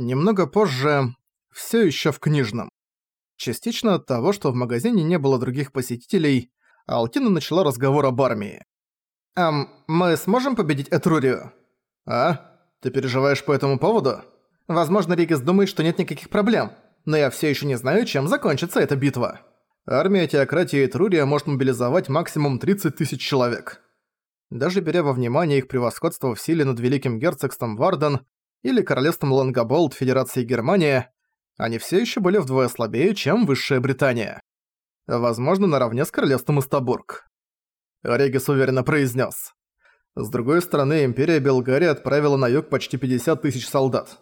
Немного позже, все еще в книжном. Частично от того, что в магазине не было других посетителей, Алтина начала разговор об армии. «Эм, мы сможем победить Этрурию?» «А? Ты переживаешь по этому поводу?» «Возможно, Ригас думает, что нет никаких проблем, но я все еще не знаю, чем закончится эта битва». Армия теократии Этрурия может мобилизовать максимум 30 тысяч человек. Даже беря во внимание их превосходство в силе над Великим Герцогством Варден или Королевством Лангоболд Федерации Германия, они все еще были вдвое слабее, чем Высшая Британия. Возможно, наравне с Королевством Истабург. Регис уверенно произнес. С другой стороны, Империя Белгария отправила на юг почти 50 тысяч солдат.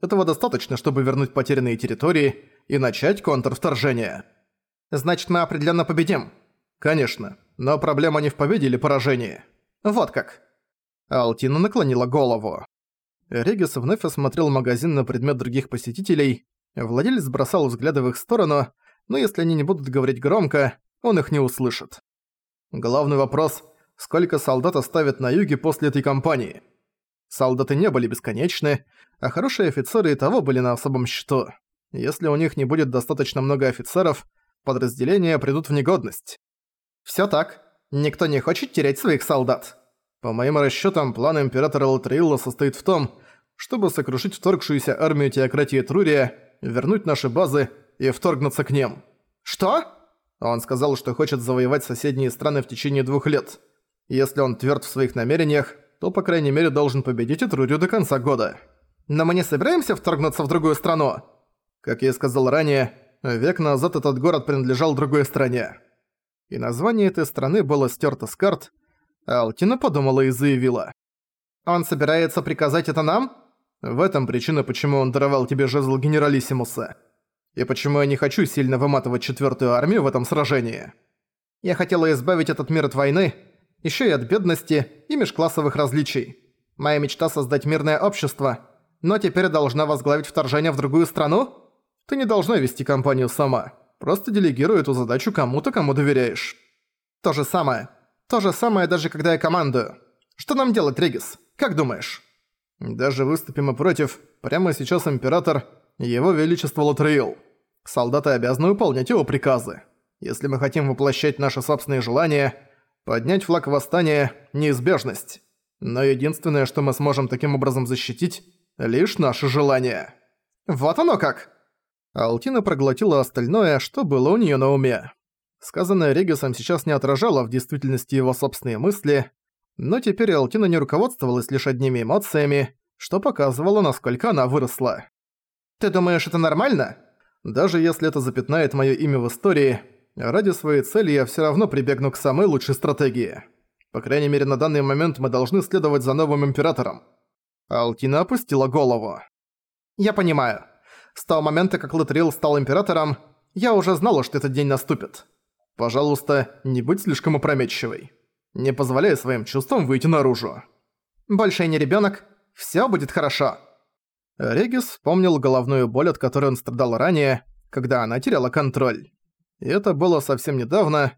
Этого достаточно, чтобы вернуть потерянные территории и начать контрвторжение. Значит, мы определенно победим. Конечно, но проблема не в победе или поражении. Вот как. Алтина наклонила голову. Регис вновь осмотрел магазин на предмет других посетителей. Владелец бросал взгляды в их сторону, но если они не будут говорить громко, он их не услышит. Главный вопрос – сколько солдат оставят на юге после этой кампании? Солдаты не были бесконечны, а хорошие офицеры и того были на особом счету. Если у них не будет достаточно много офицеров, подразделения придут в негодность. Всё так. Никто не хочет терять своих солдат. По моим расчётам, план императора Латреилла состоит в том, чтобы сокрушить вторгшуюся армию теократии Трурия, вернуть наши базы и вторгнуться к ним. Что? Он сказал, что хочет завоевать соседние страны в течение двух лет. Если он тверд в своих намерениях, то, по крайней мере, должен победить Этрурию до конца года. Но мы не собираемся вторгнуться в другую страну? Как я и сказал ранее, век назад этот город принадлежал другой стране. И название этой страны было стёрто с карт, Алтина подумала и заявила. «Он собирается приказать это нам?» В этом причина, почему он даровал тебе жезл генералиссимуса. И почему я не хочу сильно выматывать четвертую армию в этом сражении. Я хотела избавить этот мир от войны, еще и от бедности и межклассовых различий. Моя мечта создать мирное общество, но теперь должна возглавить вторжение в другую страну? Ты не должна вести кампанию сама. Просто делегируй эту задачу кому-то, кому доверяешь. То же самое. То же самое даже когда я командую. Что нам делать, Регис? Как думаешь? Даже выступим и против, прямо сейчас Император – Его Величество Латреил. Солдаты обязаны выполнять его приказы. Если мы хотим воплощать наши собственные желания, поднять флаг восстания – неизбежность. Но единственное, что мы сможем таким образом защитить – лишь наши желания. Вот оно как! Алтина проглотила остальное, что было у неё на уме. Сказанное Регисом сейчас не отражало в действительности его собственные мысли, но теперь Алтина не руководствовалась лишь одними эмоциями, что показывало, насколько она выросла. «Ты думаешь, это нормально?» «Даже если это запятнает моё имя в истории, ради своей цели я всё равно прибегну к самой лучшей стратегии. По крайней мере, на данный момент мы должны следовать за новым императором». Алтина опустила голову. «Я понимаю. С того момента, как Латрил стал императором, я уже знала, что этот день наступит. Пожалуйста, не будь слишком опрометчивой» не позволяя своим чувствам выйти наружу. «Больше не ребёнок, всё будет хорошо». Регис вспомнил головную боль, от которой он страдал ранее, когда она теряла контроль. И это было совсем недавно.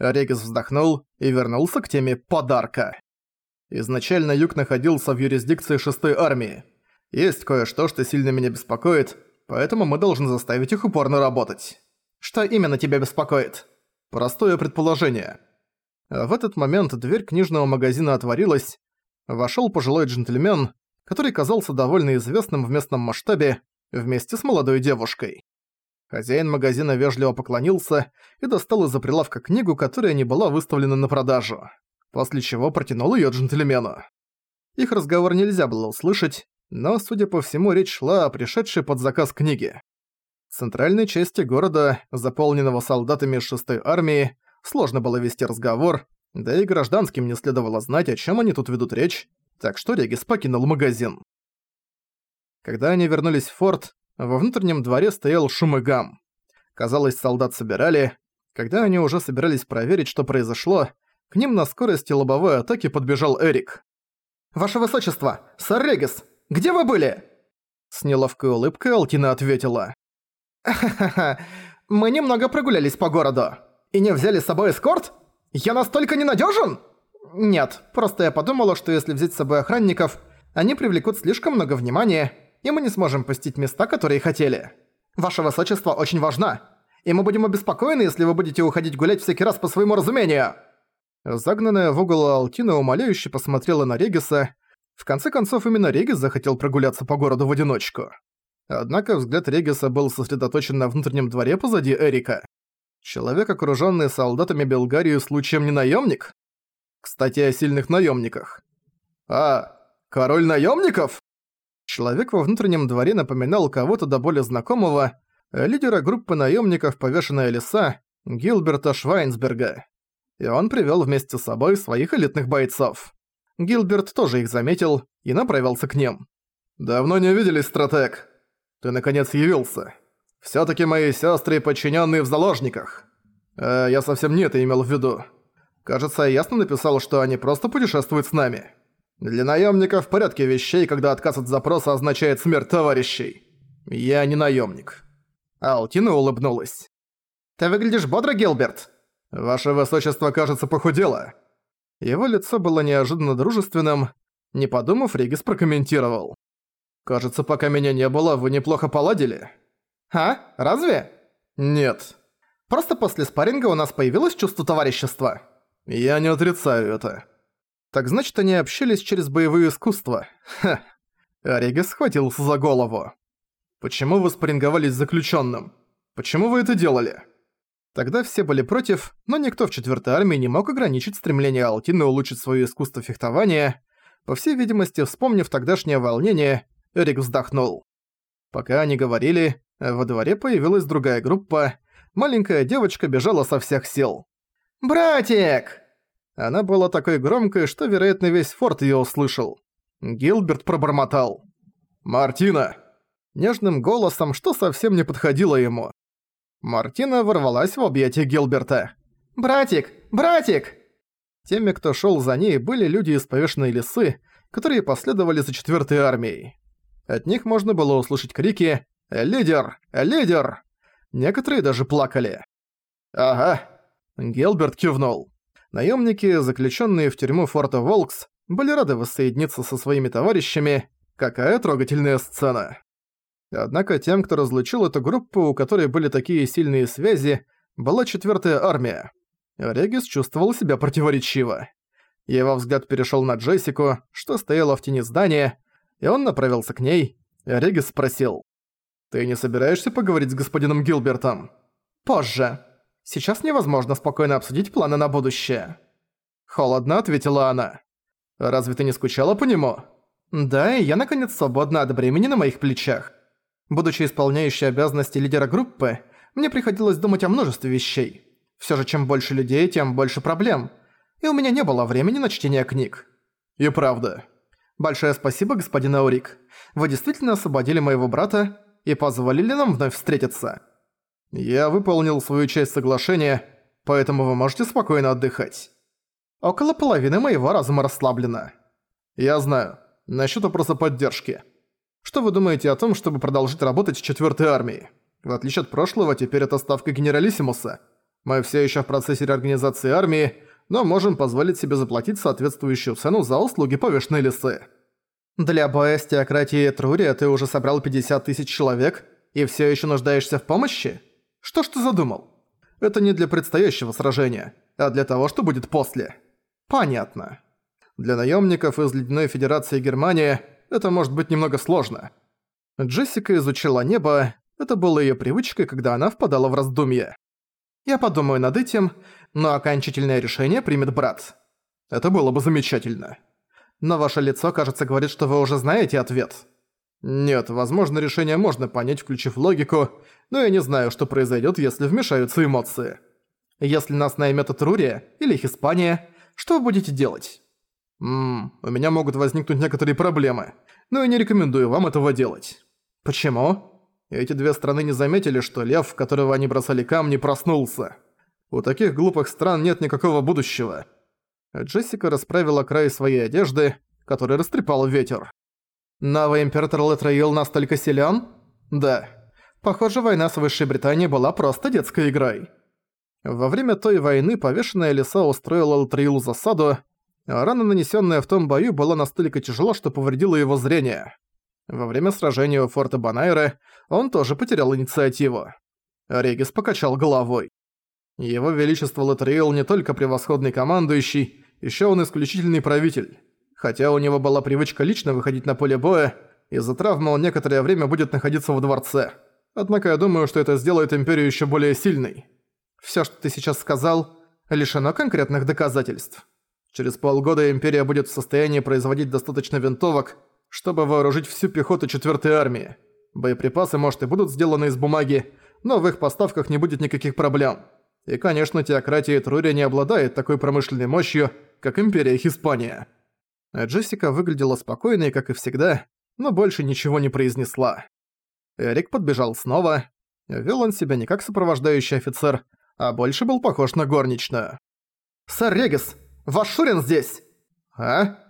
Регис вздохнул и вернулся к теме подарка. Изначально Юг находился в юрисдикции шестой армии. Есть кое-что, что сильно меня беспокоит, поэтому мы должны заставить их упорно работать. Что именно тебя беспокоит? Простое предположение. В этот момент дверь книжного магазина отворилась. Вошёл пожилой джентльмен, который казался довольно известным в местном масштабе, вместе с молодой девушкой. Хозяин магазина вежливо поклонился и достал из-за прилавка книгу, которая не была выставлена на продажу, после чего протянул её джентльмену. Их разговор нельзя было услышать, но, судя по всему, речь шла о пришедшей под заказ книге. Центральной части города, заполненного солдатами 6-й армии, сложно было вести разговор, да и гражданским не следовало знать, о чем они тут ведут речь, так что Регис покинул магазин. Когда они вернулись в форт, во внутреннем дворе стоял шум и гам. Казалось, солдат собирали. Когда они уже собирались проверить, что произошло, к ним на скорости лобовой атаки подбежал Эрик. «Ваше Высочество! Сэр Регис! Где вы были?» С неловкой улыбкой Алтина ответила. «Ха-ха-ха, мы немного прогулялись по городу» и не взяли с собой эскорт? Я настолько ненадежен? Нет, просто я подумала, что если взять с собой охранников, они привлекут слишком много внимания, и мы не сможем посетить места, которые хотели. Ваше высочество очень важна, и мы будем обеспокоены, если вы будете уходить гулять всякий раз по своему разумению». Загнанная в угол Алтина умоляюще посмотрела на Региса. В конце концов, именно Регис захотел прогуляться по городу в одиночку. Однако взгляд Региса был сосредоточен на внутреннем дворе позади Эрика. Человек, окружённый солдатами Белгарию, случаем не наёмник? Кстати, о сильных наёмниках. А, король наёмников? Человек во внутреннем дворе напоминал кого-то до более знакомого, лидера группы наёмников «Повешенная лиса» Гилберта Швайнсберга. И он привёл вместе с собой своих элитных бойцов. Гилберт тоже их заметил и направился к ним. «Давно не виделись, стратег. Ты наконец явился. Всё-таки мои сёстры подчинённые в заложниках. Э, я совсем не это имел в виду. Кажется, я ясно написал, что они просто путешествуют с нами. Для наёмника в порядке вещей, когда отказ от запроса означает смерть товарищей. Я не наёмник. Алтина улыбнулась. «Ты выглядишь бодро, Гилберт?» «Ваше высочество, кажется, похудело». Его лицо было неожиданно дружественным. Не подумав, Регис прокомментировал. «Кажется, пока меня не было, вы неплохо поладили». «А? Разве?» «Нет. Просто после спарринга у нас появилось чувство товарищества». «Я не отрицаю это». «Так значит, они общались через боевые искусства. Ха». Орига схватился за голову. «Почему вы спарринговались с заключенным? Почему вы это делали?» Тогда все были против, но никто в четвертой армии не мог ограничить стремление Алтины улучшить свое искусство фехтования. По всей видимости, вспомнив тогдашнее волнение, Эрик вздохнул. Пока они говорили, во дворе появилась другая группа. Маленькая девочка бежала со всех сил. «Братик!» Она была такой громкой, что, вероятно, весь форт её услышал. Гилберт пробормотал. «Мартина!» Нежным голосом, что совсем не подходило ему. Мартина ворвалась в объятия Гилберта. «Братик! Братик!» Теми, кто шёл за ней, были люди из повешенной лисы, которые последовали за четвёртой армией. От них можно было услышать крики «Лидер! Лидер!». Некоторые даже плакали. «Ага», — Гилберт кивнул. Наемники, заключенные в тюрьму форта Волкс, были рады воссоединиться со своими товарищами. Какая трогательная сцена. Однако тем, кто разлучил эту группу, у которой были такие сильные связи, была четвертая армия. Регис чувствовал себя противоречиво. Его взгляд перешел на Джессику, что стояла в тени здания, и он направился к ней. Регис спросил. «Ты не собираешься поговорить с господином Гилбертом?» «Позже. Сейчас невозможно спокойно обсудить планы на будущее». Холодно ответила она. «Разве ты не скучала по нему?» «Да, и я наконец свободна от бремени на моих плечах. Будучи исполняющей обязанности лидера группы, мне приходилось думать о множестве вещей. Всё же чем больше людей, тем больше проблем. И у меня не было времени на чтение книг». «И правда». «Большое спасибо, господин Аурик. Вы действительно освободили моего брата и позволили нам вновь встретиться. Я выполнил свою часть соглашения, поэтому вы можете спокойно отдыхать. Около половины моего разума расслаблено. Я знаю. Насчёт вопроса поддержки. Что вы думаете о том, чтобы продолжить работать с четвёртой армией? В отличие от прошлого, теперь это ставка генералиссимуса. Мы все ещё в процессе реорганизации армии, но можем позволить себе заплатить соответствующую цену за услуги повешенной лисы. Для боя с теократией Трурия ты уже собрал 50 тысяч человек и все еще нуждаешься в помощи? Что ж ты задумал? Это не для предстоящего сражения, а для того, что будет после. Понятно. Для наемников из Ледяной Федерации Германии это может быть немного сложно. Джессика изучила небо, это было ее привычкой, когда она впадала в раздумье. Я подумаю над этим, но окончательное решение примет брат. Это было бы замечательно но ваше лицо, кажется, говорит, что вы уже знаете ответ. Нет, возможно, решение можно понять, включив логику, но я не знаю, что произойдет, если вмешаются эмоции. Если нас наймет Этрурия или Испания, что вы будете делать? Ммм, у меня могут возникнуть некоторые проблемы, но я не рекомендую вам этого делать. Почему? Эти две страны не заметили, что лев, в которого они бросали камни, проснулся. У таких глупых стран нет никакого будущего. Джессика расправила край своей одежды, который растрепал ветер. «Новый император Летраил настолько силен? «Да. Похоже, война с Высшей Британией была просто детской игрой». Во время той войны повешенная лиса устроила Летраилу засаду, а рана, нанесенная в том бою, была настолько тяжела, что повредила его зрение. Во время сражения у форта Банайры он тоже потерял инициативу. Регис покачал головой. Его Величество Латриил не только превосходный командующий, еще он исключительный правитель. Хотя у него была привычка лично выходить на поле боя, из-за травмы он некоторое время будет находиться в дворце. Однако я думаю, что это сделает Империю еще более сильной. Все, что ты сейчас сказал, лишено конкретных доказательств. Через полгода Империя будет в состоянии производить достаточно винтовок, чтобы вооружить всю пехоту 4-й армии. Боеприпасы, может, и будут сделаны из бумаги, но в их поставках не будет никаких проблем. И, конечно, теократия Трурия не обладает такой промышленной мощью, как Империя Хиспания. Джессика выглядела спокойной, как и всегда, но больше ничего не произнесла. Эрик подбежал снова. Вел он себя не как сопровождающий офицер, а больше был похож на горничную. «Сэр Регис, ваш Шурин здесь!» «А?»